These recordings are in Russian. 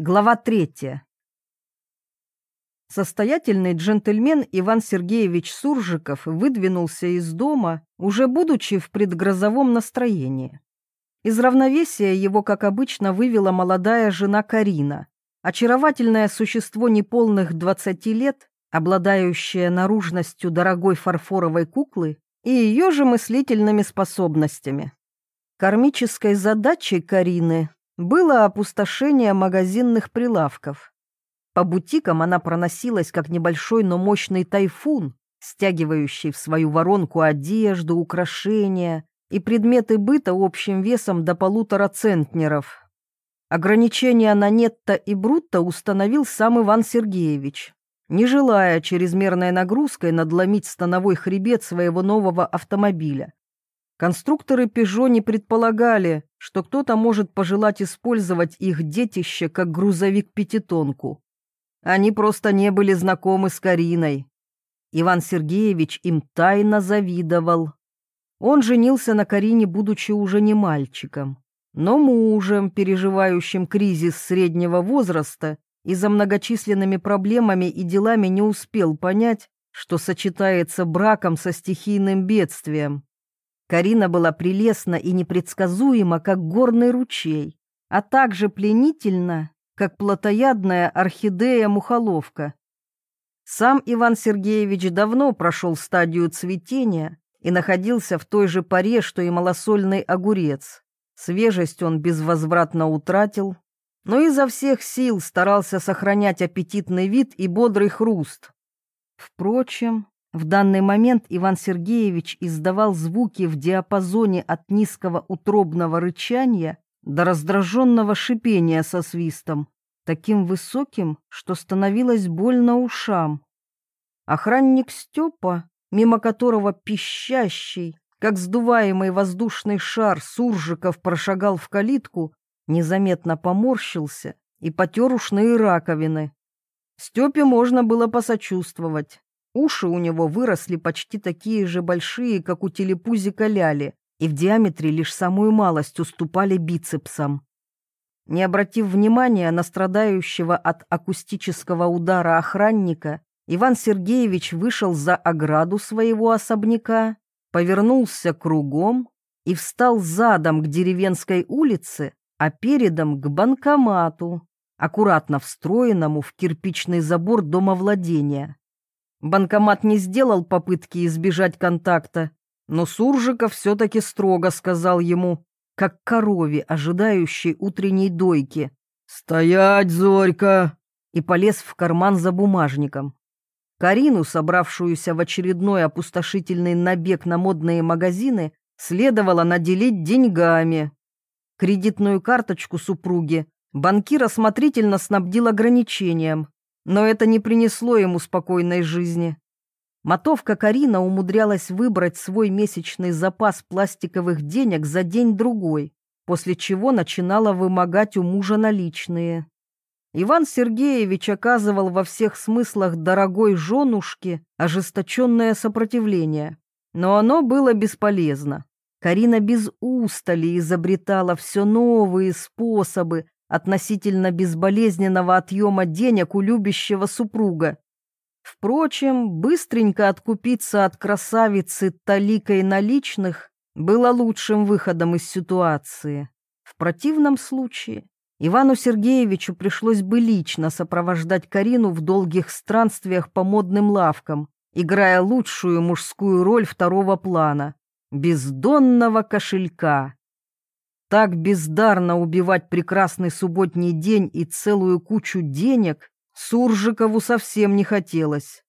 Глава третья. Состоятельный джентльмен Иван Сергеевич Суржиков выдвинулся из дома, уже будучи в предгрозовом настроении. Из равновесия его, как обычно, вывела молодая жена Карина, очаровательное существо неполных двадцати лет, обладающее наружностью дорогой фарфоровой куклы и ее же мыслительными способностями. Кармической задачей Карины было опустошение магазинных прилавков. По бутикам она проносилась, как небольшой, но мощный тайфун, стягивающий в свою воронку одежду, украшения и предметы быта общим весом до полутора центнеров. Ограничения на нетто и брутто установил сам Иван Сергеевич, не желая чрезмерной нагрузкой надломить становой хребет своего нового автомобиля. Конструкторы «Пежо» не предполагали, что кто-то может пожелать использовать их детище как грузовик-пятитонку. Они просто не были знакомы с Кариной. Иван Сергеевич им тайно завидовал. Он женился на Карине, будучи уже не мальчиком, но мужем, переживающим кризис среднего возраста и за многочисленными проблемами и делами не успел понять, что сочетается браком со стихийным бедствием. Карина была прелестна и непредсказуема, как горный ручей, а также пленительна, как плотоядная орхидея-мухоловка. Сам Иван Сергеевич давно прошел стадию цветения и находился в той же паре, что и малосольный огурец. Свежесть он безвозвратно утратил, но изо всех сил старался сохранять аппетитный вид и бодрый хруст. Впрочем, в данный момент Иван Сергеевич издавал звуки в диапазоне от низкого утробного рычания до раздраженного шипения со свистом, таким высоким, что становилось больно ушам. Охранник Степа, мимо которого пищащий, как сдуваемый воздушный шар Суржиков прошагал в калитку, незаметно поморщился и потер ушные раковины. Степе можно было посочувствовать. Уши у него выросли почти такие же большие, как у телепузика Ляли, и в диаметре лишь самую малость уступали бицепсам. Не обратив внимания на страдающего от акустического удара охранника, Иван Сергеевич вышел за ограду своего особняка, повернулся кругом и встал задом к деревенской улице, а передом к банкомату, аккуратно встроенному в кирпичный забор домовладения. Банкомат не сделал попытки избежать контакта, но Суржиков все-таки строго сказал ему, как корове, ожидающей утренней дойки. «Стоять, Зорька!» и полез в карман за бумажником. Карину, собравшуюся в очередной опустошительный набег на модные магазины, следовало наделить деньгами. Кредитную карточку супруги банкир осмотрительно снабдил ограничением, но это не принесло ему спокойной жизни. Мотовка Карина умудрялась выбрать свой месячный запас пластиковых денег за день-другой, после чего начинала вымогать у мужа наличные. Иван Сергеевич оказывал во всех смыслах дорогой женушке ожесточенное сопротивление, но оно было бесполезно. Карина без устали изобретала все новые способы относительно безболезненного отъема денег у любящего супруга. Впрочем, быстренько откупиться от красавицы таликой наличных было лучшим выходом из ситуации. В противном случае Ивану Сергеевичу пришлось бы лично сопровождать Карину в долгих странствиях по модным лавкам, играя лучшую мужскую роль второго плана — бездонного кошелька. Так бездарно убивать прекрасный субботний день и целую кучу денег Суржикову совсем не хотелось.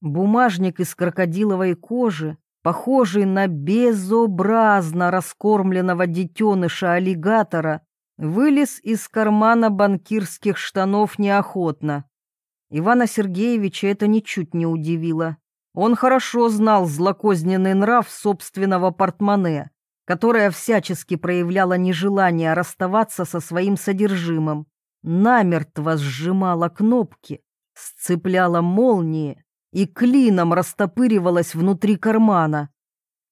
Бумажник из крокодиловой кожи, похожий на безобразно раскормленного детеныша аллигатора, вылез из кармана банкирских штанов неохотно. Ивана Сергеевича это ничуть не удивило. Он хорошо знал злокозненный нрав собственного портмоне которая всячески проявляла нежелание расставаться со своим содержимым, намертво сжимала кнопки, сцепляла молнии и клином растопыривалась внутри кармана.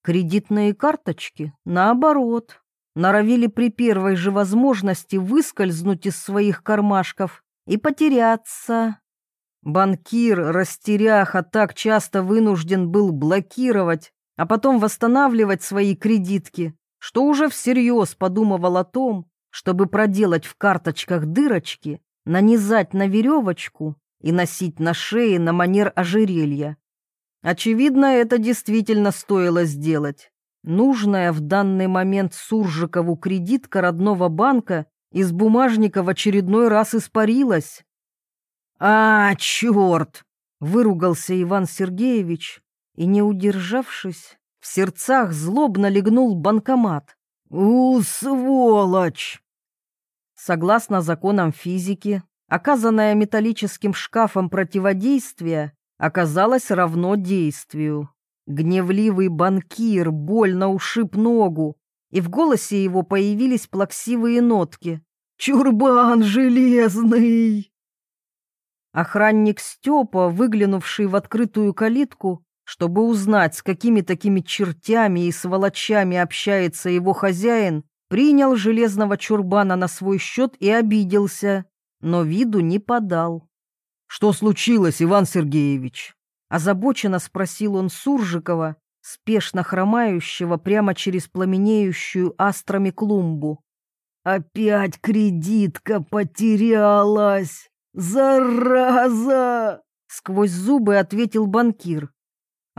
Кредитные карточки, наоборот, норовили при первой же возможности выскользнуть из своих кармашков и потеряться. Банкир, растеряха, так часто вынужден был блокировать, а потом восстанавливать свои кредитки, что уже всерьез подумывал о том, чтобы проделать в карточках дырочки, нанизать на веревочку и носить на шее на манер ожерелья. Очевидно, это действительно стоило сделать. Нужная в данный момент Суржикову кредитка родного банка из бумажника в очередной раз испарилась. «А, черт!» — выругался Иван Сергеевич и, не удержавшись, в сердцах злобно легнул банкомат. «У, сволочь!» Согласно законам физики, оказанное металлическим шкафом противодействие оказалось равно действию. Гневливый банкир больно ушиб ногу, и в голосе его появились плаксивые нотки. «Чурбан железный!» Охранник Степа, выглянувший в открытую калитку, чтобы узнать, с какими такими чертями и сволочами общается его хозяин, принял железного чурбана на свой счет и обиделся, но виду не подал. «Что случилось, Иван Сергеевич?» Озабоченно спросил он Суржикова, спешно хромающего прямо через пламенеющую астрами клумбу. «Опять кредитка потерялась! Зараза!» Сквозь зубы ответил банкир.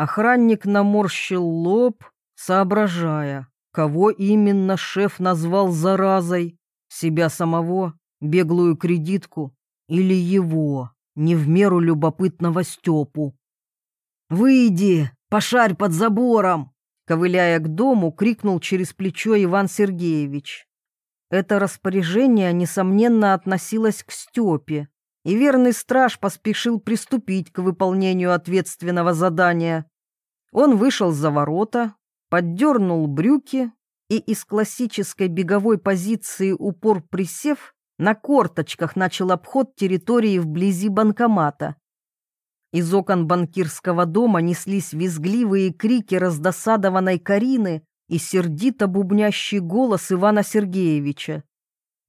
Охранник наморщил лоб, соображая, кого именно шеф назвал заразой, себя самого, беглую кредитку или его, не в меру любопытного Степу. «Выйди, пошарь под забором!» Ковыляя к дому, крикнул через плечо Иван Сергеевич. Это распоряжение, несомненно, относилось к Степе, и верный страж поспешил приступить к выполнению ответственного задания. Он вышел за ворота, поддернул брюки и из классической беговой позиции упор присев, на корточках начал обход территории вблизи банкомата. Из окон банкирского дома неслись визгливые крики раздосадованной Карины и сердито бубнящий голос Ивана Сергеевича.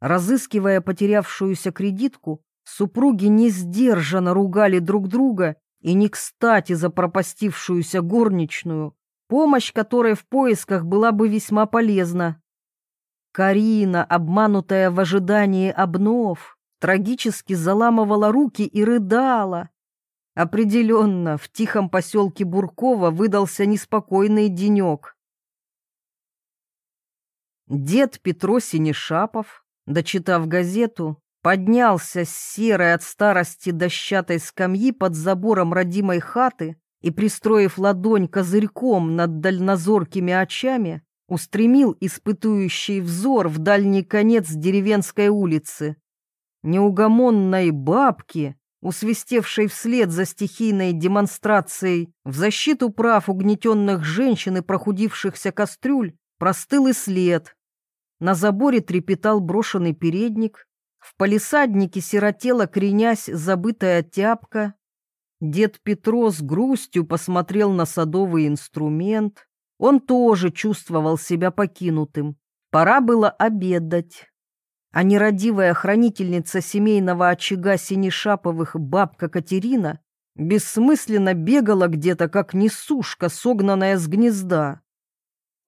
Разыскивая потерявшуюся кредитку, супруги несдержанно ругали друг друга и не кстати запропастившуюся горничную, помощь которой в поисках была бы весьма полезна. Карина, обманутая в ожидании обнов, трагически заламывала руки и рыдала, Определенно, в тихом поселке Буркова выдался неспокойный денек. Дед Петро Синешапов, дочитав газету, поднялся с серой от старости дощатой скамьи под забором родимой хаты и, пристроив ладонь козырьком над дальнозоркими очами, устремил испытующий взор в дальний конец деревенской улицы. Неугомонной бабки, усвистевшей вслед за стихийной демонстрацией в защиту прав угнетенных женщин и прохудившихся кастрюль, простыл и след. На заборе трепетал брошенный передник, в палисаднике сиротела, кренясь, забытая тяпка. Дед Петро с грустью посмотрел на садовый инструмент. Он тоже чувствовал себя покинутым. Пора было обедать а нерадивая хранительница семейного очага Синишаповых бабка Катерина бессмысленно бегала где-то, как несушка, согнанная с гнезда.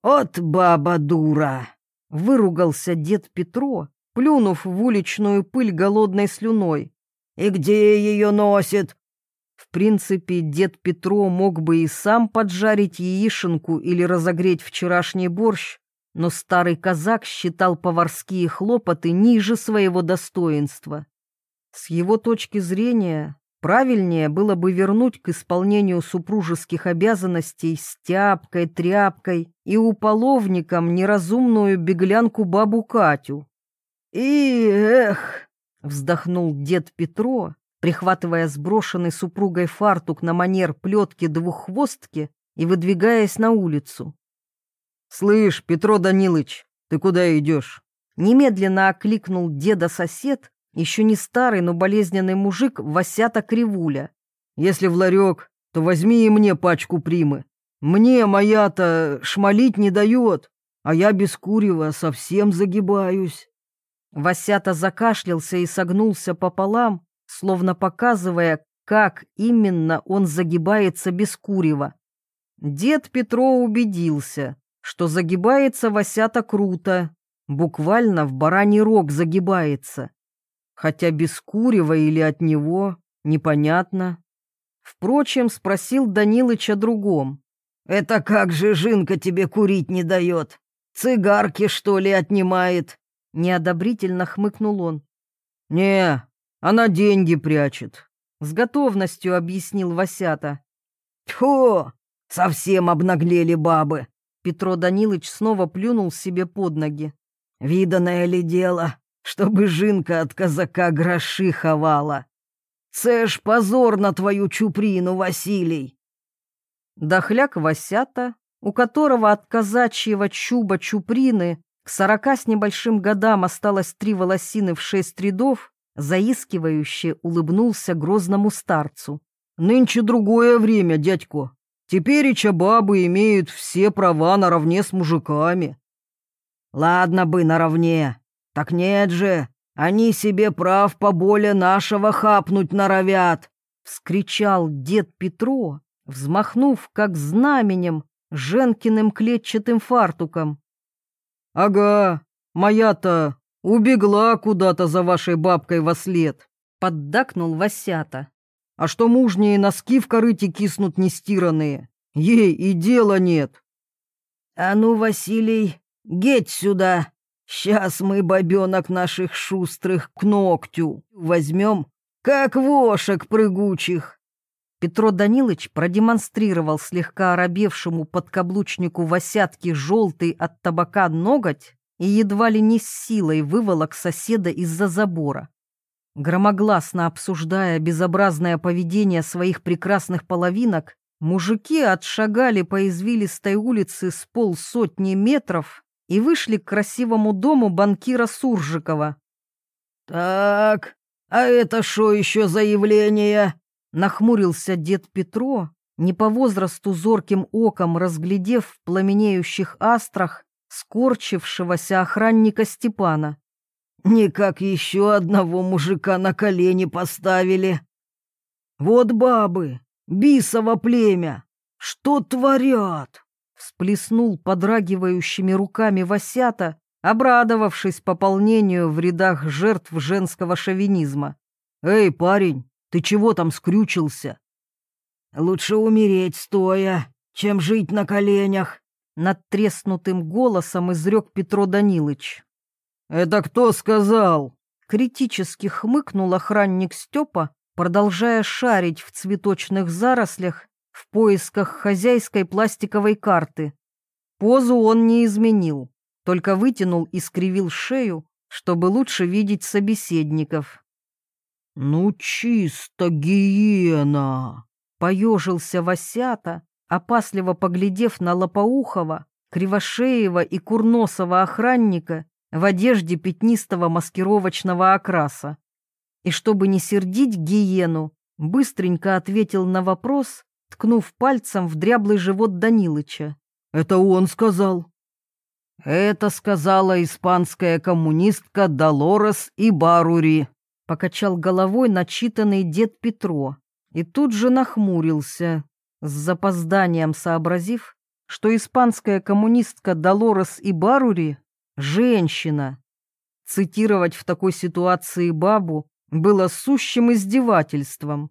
«От баба дура!» — выругался дед Петро, плюнув в уличную пыль голодной слюной. «И где ее носит?» В принципе, дед Петро мог бы и сам поджарить яишенку или разогреть вчерашний борщ, но старый казак считал поварские хлопоты ниже своего достоинства. С его точки зрения, правильнее было бы вернуть к исполнению супружеских обязанностей стяпкой, тряпкой и уполовником неразумную беглянку бабу Катю. «И, эх!» — вздохнул дед Петро, прихватывая сброшенный супругой фартук на манер плетки двуххвостки и выдвигаясь на улицу. «Слышь, Петро Данилыч, ты куда идешь?» Немедленно окликнул деда-сосед, еще не старый, но болезненный мужик Васята Кривуля. «Если в ларек, то возьми и мне пачку примы. Мне моя-то шмалить не дает. а я без курева совсем загибаюсь. Васята закашлялся и согнулся пополам, словно показывая, как именно он загибается без курева. Дед Петро убедился, что загибается Васята круто, буквально в бараний рог загибается. Хотя без курева или от него, непонятно. Впрочем, спросил Данилыч о другом. «Это как же Жинка тебе курить не дает? Цигарки, что ли, отнимает?» Неодобрительно хмыкнул он. «Не, она деньги прячет», — с готовностью объяснил Васята. «Тьфу, совсем обнаглели бабы!» Петро Данилыч снова плюнул себе под ноги. «Виданное ли дело, чтобы Жинка от казака гроши ховала? Це позор на твою чуприну, Василий!» Дохляк Васята, у которого от казачьего чуба чуприны к сорока с небольшим годам осталось три волосины в шесть рядов, заискивающе улыбнулся грозному старцу. «Нынче другое время, дядько. Тепереча бабы имеют все права наравне с мужиками». «Ладно бы наравне. Так нет же, они себе прав поболе нашего хапнуть норовят!» — вскричал дед Петро, взмахнув, как знаменем, Женкиным клетчатым фартуком. «Ага, моя-то убегла куда-то за вашей бабкой во след», — поддакнул Васята. «А что мужние носки в корыте киснут нестиранные? Ей и дела нет». «А ну, Василий, геть сюда! Сейчас мы бабенок наших шустрых к ногтю возьмем, как вошек прыгучих». Петро Данилович продемонстрировал слегка оробевшему подкаблучнику Васятки желтый от табака ноготь и едва ли не с силой выволок соседа из-за забора. Громогласно обсуждая безобразное поведение своих прекрасных половинок, мужики отшагали по извилистой улице с полсотни метров и вышли к красивому дому банкира Суржикова. «Так, а это что еще за явление?» Нахмурился дед Петро, не по возрасту зорким оком разглядев в пламенеющих астрах скорчившегося охранника Степана. «Никак еще одного мужика на колени поставили. Вот бабы, бисово племя, что творят?» Всплеснул подрагивающими руками Васята, обрадовавшись пополнению в рядах жертв женского шовинизма. «Эй, парень, ты чего там скрючился? Лучше умереть стоя, чем жить на коленях, над треснутым голосом изрек Петро Данилыч. Это кто сказал? Критически хмыкнул охранник Степа, продолжая шарить в цветочных зарослях в поисках хозяйской пластиковой карты. Позу он не изменил, только вытянул и скривил шею, чтобы лучше видеть собеседников. «Ну, чисто гиена!» — поежился Васята, опасливо поглядев на Лопоухова, Кривошеева и Курносова охранника в одежде пятнистого маскировочного окраса. И чтобы не сердить гиену, быстренько ответил на вопрос, ткнув пальцем в дряблый живот Данилыча. «Это он сказал». «Это сказала испанская коммунистка Долорес и Барури», Покачал головой начитанный дед Петро и тут же нахмурился, с запозданием сообразив, что испанская коммунистка Долорес и Барури — женщина. Цитировать в такой ситуации бабу было сущим издевательством.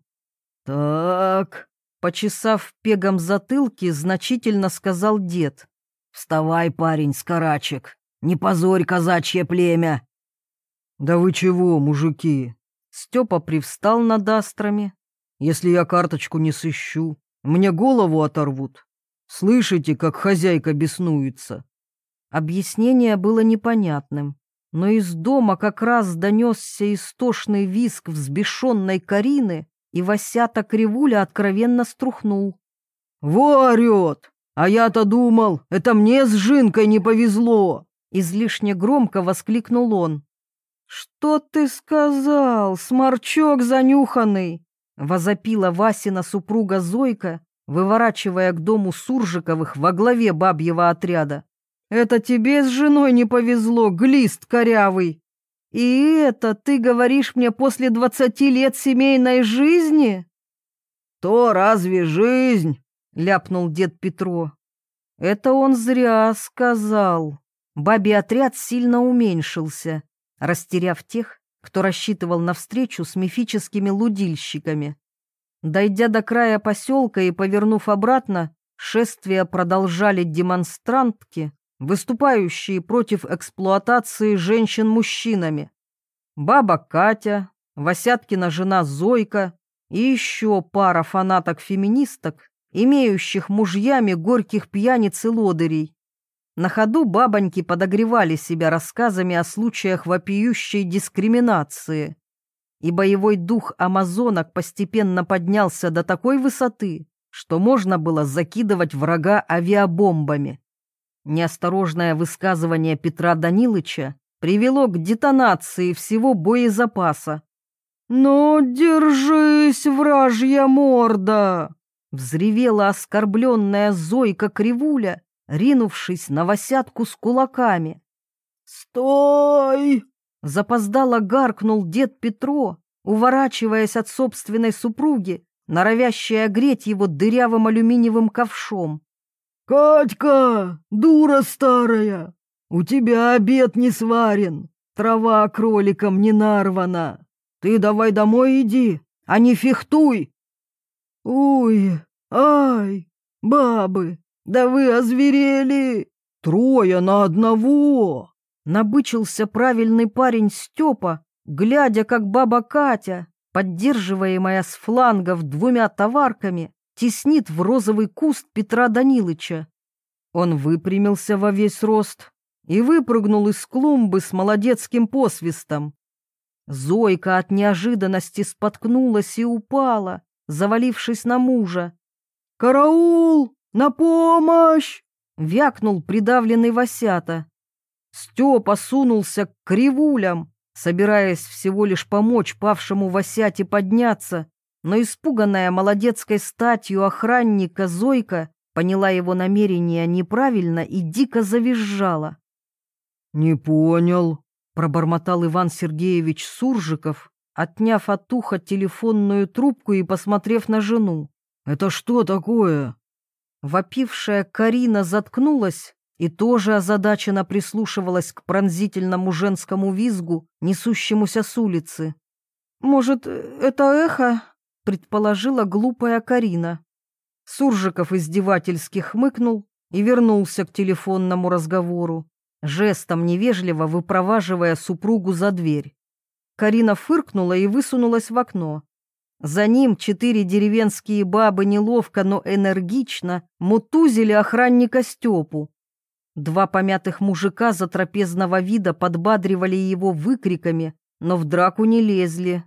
«Так», — почесав пегом затылки, значительно сказал дед. «Вставай, парень, скорачек, не позорь казачье племя, «Да вы чего, мужики?» Степа привстал над астрами. «Если я карточку не сыщу, мне голову оторвут. Слышите, как хозяйка беснуется?» Объяснение было непонятным, но из дома как раз донесся истошный визг взбешенной Карины, и Васята Кривуля откровенно струхнул. «Во орет! А я-то думал, это мне с Жинкой не повезло!» Излишне громко воскликнул он. «Что ты сказал, сморчок занюханный?» — возопила Васина супруга Зойка, выворачивая к дому Суржиковых во главе бабьего отряда. Это тебе с женой не повезло, глист корявый. И это ты говоришь мне после двадцати лет семейной жизни? То разве жизнь? ляпнул дед Петро. Это он зря сказал. Бабий отряд сильно уменьшился, растеряв тех, кто рассчитывал на встречу с мифическими лудильщиками. Дойдя до края поселка и повернув обратно, шествие продолжали демонстрантки, выступающие против эксплуатации женщин мужчинами. Баба Катя, Васяткина жена Зойка и еще пара фанаток-феминисток, имеющих мужьями горьких пьяниц и лодырей. На ходу бабоньки подогревали себя рассказами о случаях вопиющей дискриминации. И боевой дух амазонок постепенно поднялся до такой высоты, что можно было закидывать врага авиабомбами. Неосторожное высказывание Петра Данилыча привело к детонации всего боезапаса. «Ну, держись, вражья морда!» Взревела оскорбленная Зойка Кривуля, ринувшись на восятку с кулаками. «Стой!» Запоздало гаркнул дед Петро, уворачиваясь от собственной супруги, норовящей огреть его дырявым алюминиевым ковшом. «Катька, дура старая, у тебя обед не сварен, трава кроликом не нарвана. Ты давай домой иди, а не фехтуй!» «Уй, ай, бабы, да вы озверели! Трое на одного!» Набычился правильный парень Степа, глядя, как баба Катя, поддерживаемая с флангов двумя товарками, теснит в розовый куст Петра Данилыча. Он выпрямился во весь рост и выпрыгнул из клумбы с молодецким посвистом. Зойка от неожиданности споткнулась и упала, завалившись на мужа. «Караул! На помощь!» — вякнул придавленный Васята. Степа сунулся к кривулям, собираясь всего лишь помочь павшему Васяте подняться, но испуганная молодецкой статью охранника Зойка поняла его намерение неправильно и дико завизжала. «Не понял», — пробормотал Иван Сергеевич Суржиков, отняв от уха телефонную трубку и посмотрев на жену. «Это что такое?» Вопившая Карина заткнулась и тоже озадаченно прислушивалась к пронзительному женскому визгу, несущемуся с улицы. «Может, это эхо?» предположила глупая Карина. Суржиков издевательски хмыкнул и вернулся к телефонному разговору, жестом невежливо выпроваживая супругу за дверь. Карина фыркнула и высунулась в окно. За ним четыре деревенские бабы неловко, но энергично мутузили охранника Степу. Два помятых мужика затрапезного вида подбадривали его выкриками, но в драку не лезли.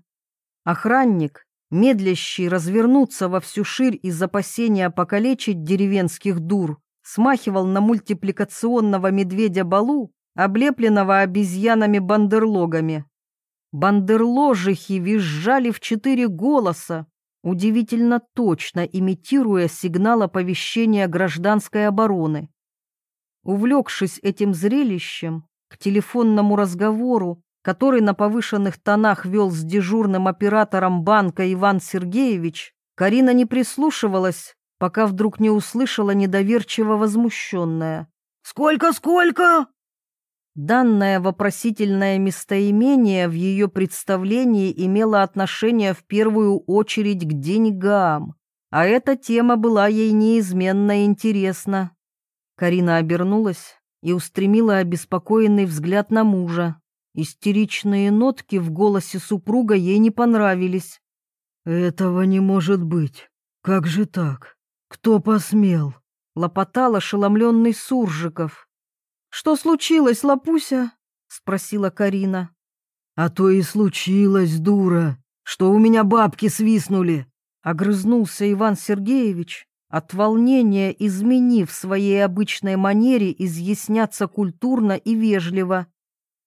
Охранник, медлящий развернуться во всю ширь из опасения покалечить деревенских дур, смахивал на мультипликационного медведя Балу, облепленного обезьянами-бандерлогами. Бандерложихи визжали в четыре голоса, удивительно точно имитируя сигнал оповещения гражданской обороны. Увлекшись этим зрелищем, к телефонному разговору который на повышенных тонах вел с дежурным оператором банка Иван Сергеевич, Карина не прислушивалась, пока вдруг не услышала недоверчиво возмущенная. «Сколько, сколько?» Данное вопросительное местоимение в ее представлении имело отношение в первую очередь к деньгам, а эта тема была ей неизменно интересна. Карина обернулась и устремила обеспокоенный взгляд на мужа. Истеричные нотки в голосе супруга ей не понравились. «Этого не может быть. Как же так? Кто посмел?» — лопотал ошеломленный Суржиков. «Что случилось, Лапуся?» — спросила Карина. «А то и случилось, дура, что у меня бабки свистнули!» — огрызнулся Иван Сергеевич, от волнения изменив своей обычной манере изъясняться культурно и вежливо.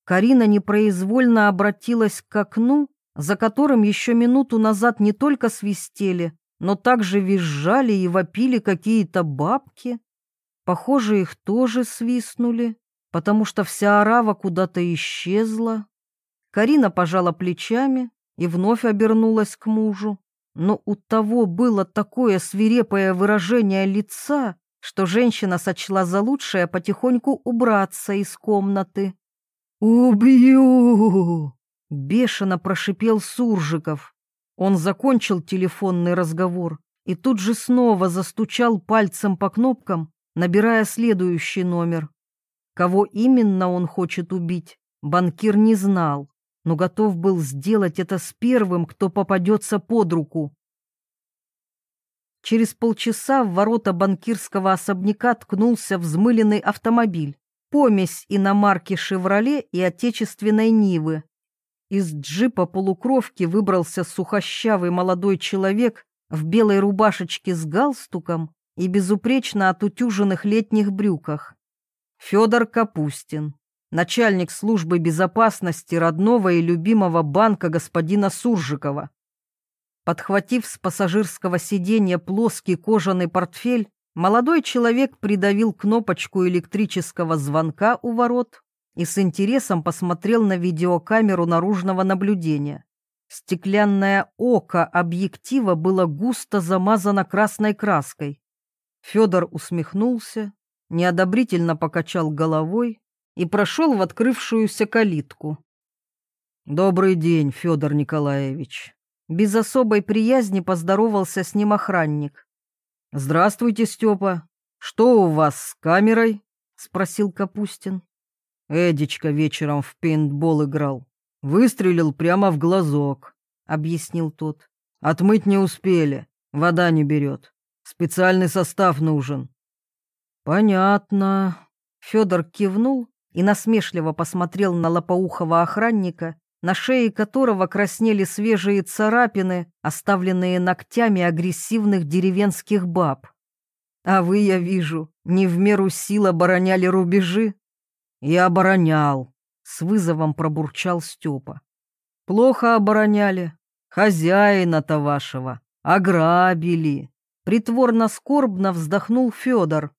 Карина непроизвольно обратилась к окну, за которым еще минуту назад не только свистели, но также визжали и вопили какие-то бабки. Похоже, их тоже свистнули, потому что вся орава куда-то исчезла. Карина пожала плечами и вновь обернулась к мужу, но у того было такое свирепое выражение лица, что женщина сочла за лучшее потихоньку убраться из комнаты. «Убью!» — бешено прошипел Суржиков. Он закончил телефонный разговор и тут же снова застучал пальцем по кнопкам, набирая следующий номер. Кого именно он хочет убить, банкир не знал, но готов был сделать это с первым, кто попадется под руку. Через полчаса в ворота банкирского особняка ткнулся взмыленный автомобиль, помесь иномарки «Шевроле» и отечественной «Нивы». Из джипа полукровки выбрался сухощавый молодой человек в белой рубашечке с галстуком и безупречно отутюженных летних брюках. Федор Капустин, начальник службы безопасности родного и любимого банка господина Суржикова. Подхватив с пассажирского сиденья плоский кожаный портфель, молодой человек придавил кнопочку электрического звонка у ворот и с интересом посмотрел на видеокамеру наружного наблюдения. Стеклянное око объектива было густо замазано красной краской. Федор усмехнулся, неодобрительно покачал головой и прошел в открывшуюся калитку. «Добрый день, Федор Николаевич!» Без особой приязни поздоровался с ним охранник. «Здравствуйте, Степа! Что у вас с камерой?» — спросил Капустин. Эдичка вечером в пейнтбол играл. Выстрелил прямо в глазок, — объяснил тот. Отмыть не успели, вода не берет. Специальный состав нужен. Понятно. Федор кивнул и насмешливо посмотрел на лопоухого охранника, на шее которого краснели свежие царапины, оставленные ногтями агрессивных деревенских баб. А вы, я вижу, не в меру сил обороняли рубежи. Я оборонял, с вызовом пробурчал Степа. Плохо обороняли. Хозяина-то вашего ограбили. Притворно-скорбно вздохнул Федор.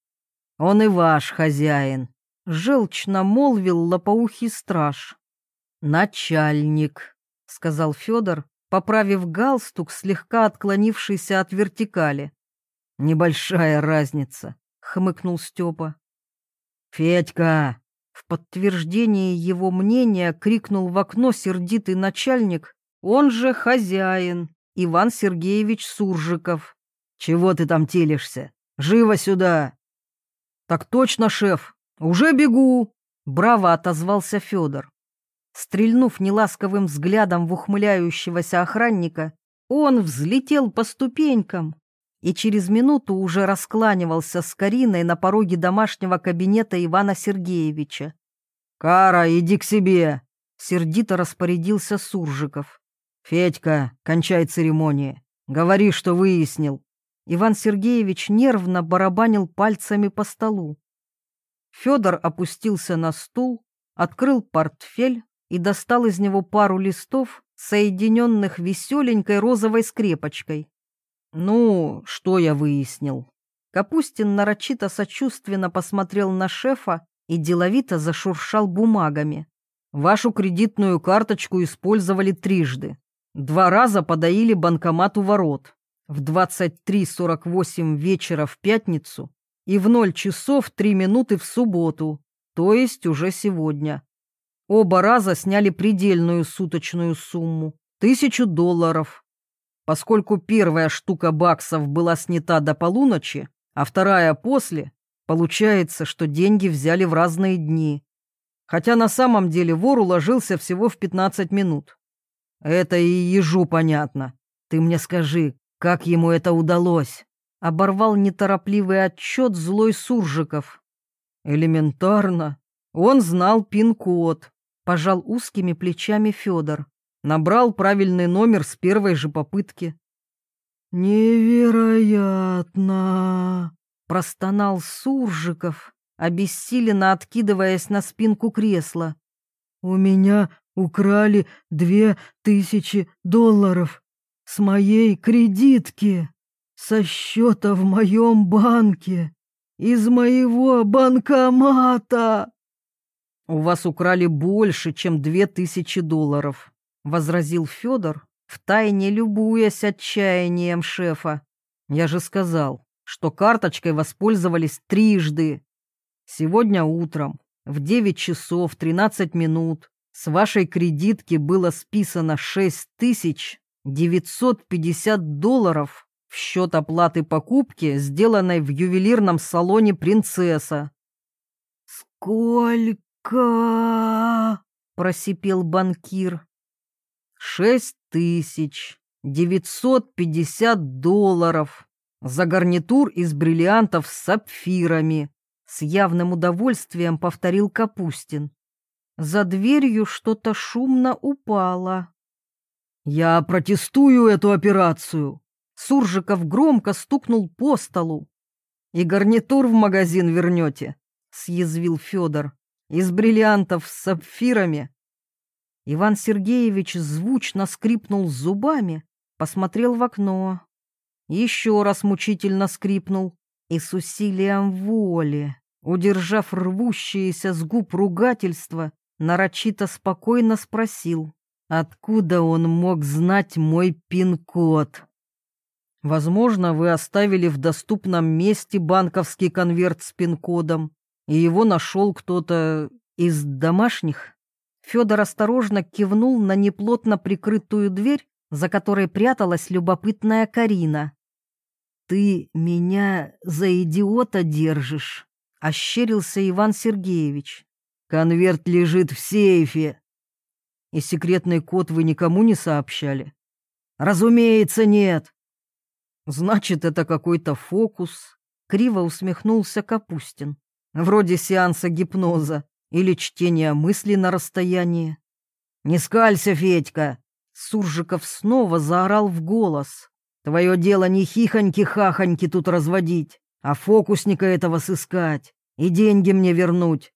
Он и ваш хозяин. Желчно молвил лопоухий страж. «Начальник», — сказал Федор, поправив галстук, слегка отклонившийся от вертикали. «Небольшая разница», — хмыкнул Степа. «Федька!» — в подтверждение его мнения крикнул в окно сердитый начальник, он же хозяин, Иван Сергеевич Суржиков. «Чего ты там телишься? Живо сюда!» «Так точно, шеф! Уже бегу!» — браво отозвался Федор. Стрельнув неласковым взглядом в ухмыляющегося охранника, он взлетел по ступенькам и через минуту уже раскланивался с Кариной на пороге домашнего кабинета Ивана Сергеевича. «Кара, иди к себе!» — сердито распорядился Суржиков. «Федька, кончай церемонии. Говори, что выяснил». Иван Сергеевич нервно барабанил пальцами по столу. Федор опустился на стул, открыл портфель, и достал из него пару листов, соединенных веселенькой розовой скрепочкой. «Ну, что я выяснил?» Капустин нарочито сочувственно посмотрел на шефа и деловито зашуршал бумагами. «Вашу кредитную карточку использовали трижды. Два раза подоили банкомат у ворот. В 23.48 вечера в пятницу и в 0 часов 3 минуты в субботу, то есть уже сегодня. Оба раза сняли предельную суточную сумму – тысячу долларов. Поскольку первая штука баксов была снята до полуночи, а вторая после, получается, что деньги взяли в разные дни. Хотя на самом деле вор уложился всего в 15 минут. Это и ежу понятно. Ты мне скажи, как ему это удалось? Оборвал неторопливый отчет злой Суржиков. Элементарно. Он знал пин-код пожал узкими плечами Федор. Набрал правильный номер с первой же попытки. «Невероятно!» — простонал Суржиков, обессиленно откидываясь на спинку кресла. «У меня украли две тысячи долларов с моей кредитки, со счета в моем банке. из моего банкомата!» «У вас украли больше, чем две тысячи долларов», — возразил Федор, втайне любуясь отчаянием шефа. «Я же сказал, что карточкой воспользовались трижды. Сегодня утром в 9 часов 13 минут с вашей кредитки было списано 6950 долларов в счет оплаты покупки, сделанной в ювелирном салоне «Принцесса». «Сколько?» — просипел банкир. «Шесть тысяч девятьсот пятьдесят долларов за гарнитур из бриллиантов с сапфирами», — с явным удовольствием повторил Капустин. За дверью что-то шумно упало. «Я протестую эту операцию!» Суржиков громко стукнул по столу. «И гарнитур в магазин вернете», — съязвил Федор. «Из бриллиантов с сапфирами». Иван Сергеевич звучно скрипнул зубами, посмотрел в окно. Еще раз мучительно скрипнул и с усилием воли, удержав рвущиеся с губ ругательства, нарочито спокойно спросил, откуда он мог знать мой пин-код. Возможно, вы оставили в доступном месте банковский конверт с пин-кодом, и его нашел кто-то из домашних. Федор осторожно кивнул на неплотно прикрытую дверь, за которой пряталась любопытная Карина. «Ты меня за идиота держишь», — ощерился Иван Сергеевич. Конверт лежит в сейфе. И секретный код вы никому не сообщали? Разумеется, нет. Значит, это какой-то фокус. Криво усмехнулся Капустин. Вроде сеанса гипноза или чтения мысли на расстоянии. «Не скалься, Федька!» Суржиков снова заорал в голос. «Твое дело не хихоньки-хахоньки тут разводить, а фокусника этого сыскать и деньги мне вернуть.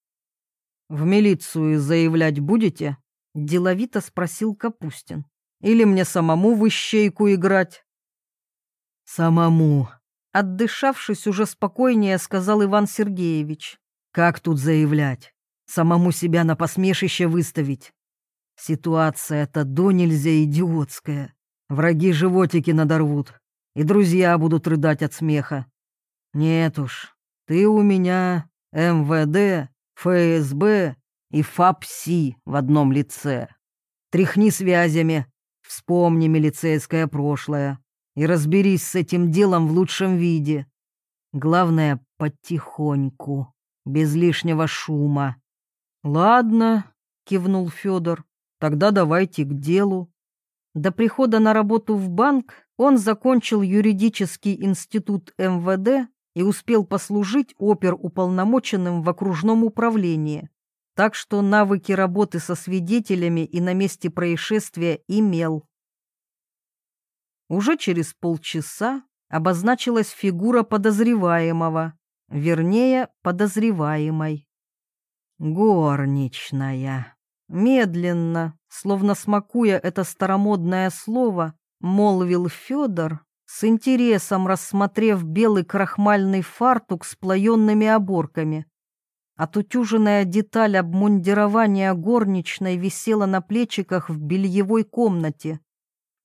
«В милицию заявлять будете?» — деловито спросил Капустин. «Или мне самому в ищейку играть?» «Самому», — отдышавшись уже спокойнее, сказал Иван Сергеевич. «Как тут заявлять? Самому себя на посмешище выставить? Ситуация-то до нельзя идиотская. Враги животики надорвут, и друзья будут рыдать от смеха. Нет уж, ты у меня МВД, ФСБ и ФАПСИ в одном лице. Тряхни связями, вспомни милицейское прошлое и разберись с этим делом в лучшем виде. Главное, потихоньку, без лишнего шума. «Ладно», — кивнул Федор, — «тогда давайте к делу». До прихода на работу в банк он закончил юридический институт МВД и успел послужить оперуполномоченным в окружном управлении, так что навыки работы со свидетелями и на месте происшествия имел. Уже через полчаса обозначилась фигура подозреваемого, вернее, подозреваемой. Горничная. Медленно, словно смакуя это старомодное слово, молвил Федор, с интересом рассмотрев белый крахмальный фартук с плоенными оборками. Отутюженная деталь обмундирования горничной висела на плечиках в бельевой комнате.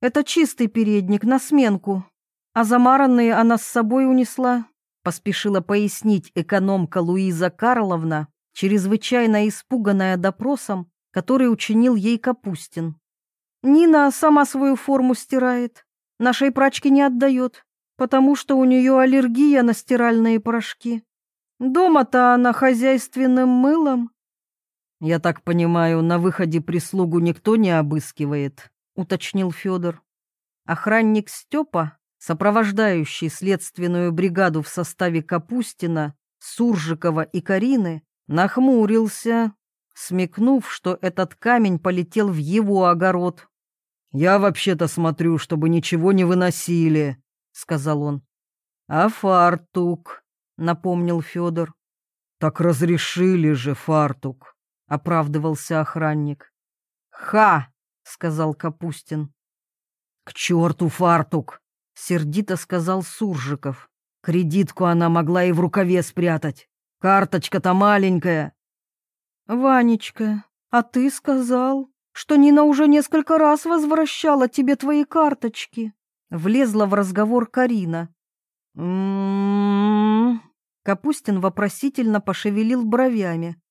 «Это чистый передник на сменку, а замаранные она с собой унесла», поспешила пояснить экономка Луиза Карловна, чрезвычайно испуганная допросом, который учинил ей Капустин. «Нина сама свою форму стирает, Нашей прачке не отдает, потому что у нее аллергия на стиральные порошки. Дома-то она хозяйственным мылом. Я так понимаю, на выходе прислугу никто не обыскивает, уточнил Федор. Охранник Степа, сопровождающий следственную бригаду в составе Капустина, Суржикова и Карины, нахмурился, смекнув, что этот камень полетел в его огород. «Я вообще-то смотрю, чтобы ничего не выносили», — сказал он. «А фартук?» — напомнил Федор. «Так разрешили же фартук», — оправдывался охранник. «Ха!» — сказал Капустин. «К черту фартук!» — сердито сказал Суржиков. Кредитку она могла и в рукаве спрятать. Карточка-то маленькая. Ванечка, а ты сказал, что Нина уже несколько раз возвращала тебе твои карточки. Влезла в разговор Карина. М-м-м. Капустин вопросительно пошевелил бровями.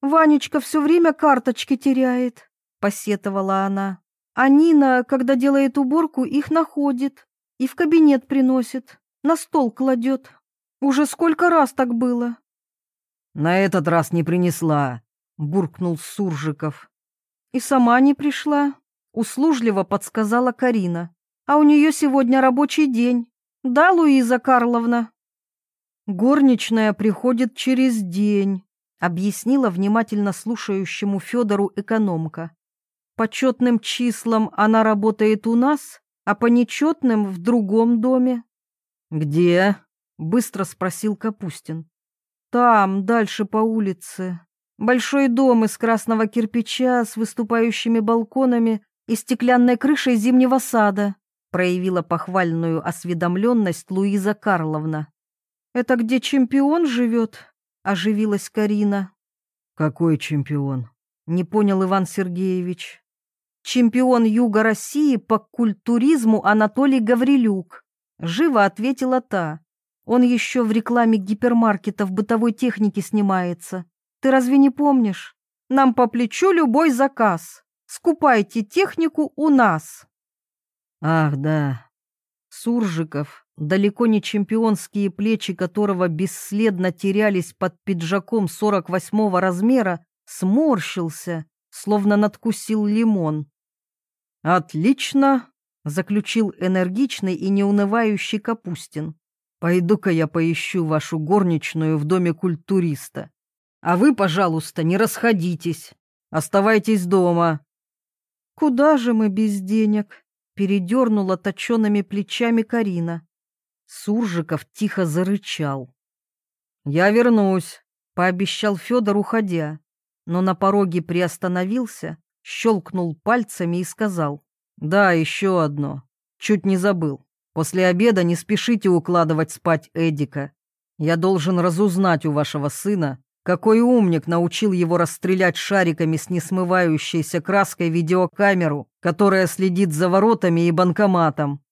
Ванечка все время карточки теряет, посетовала она. А Нина, когда делает уборку, их находит и в кабинет приносит, на стол кладет. Уже сколько раз так было? На этот раз не принесла, буркнул Суржиков. И сама не пришла, услужливо подсказала Карина. А у нее сегодня рабочий день. Да, Луиза Карловна? Горничная приходит через день, объяснила внимательно слушающему Федору экономка. По четным числам она работает у нас, а по нечетным в другом доме. «Где?» — быстро спросил Капустин. «Там, дальше по улице. Большой дом из красного кирпича с выступающими балконами и стеклянной крышей зимнего сада», проявила похвальную осведомленность Луиза Карловна. «Это где чемпион живет?» — оживилась Карина. «Какой чемпион?» — не понял Иван Сергеевич чемпион Юга России по культуризму Анатолий Гаврилюк. Живо ответила та. Он еще в рекламе гипермаркетов бытовой техники снимается. Ты разве не помнишь? Нам по плечу любой заказ. Скупайте технику у нас. Ах, да. Суржиков, далеко не чемпионские плечи которого бесследно терялись под пиджаком 48-го размера, сморщился, словно надкусил лимон. «Отлично!» — заключил энергичный и неунывающий Капустин. «Пойду-ка я поищу вашу горничную в доме культуриста. А вы, пожалуйста, не расходитесь. Оставайтесь дома». «Куда же мы без денег?» — передернула точеными плечами Карина. Суржиков тихо зарычал. «Я вернусь», — пообещал Федор, уходя, но на пороге приостановился щелкнул пальцами и сказал. «Да, еще одно. Чуть не забыл. После обеда не спешите укладывать спать Эдика. Я должен разузнать у вашего сына, какой умник научил его расстрелять шариками с несмывающейся краской видеокамеру, которая следит за воротами и банкоматом.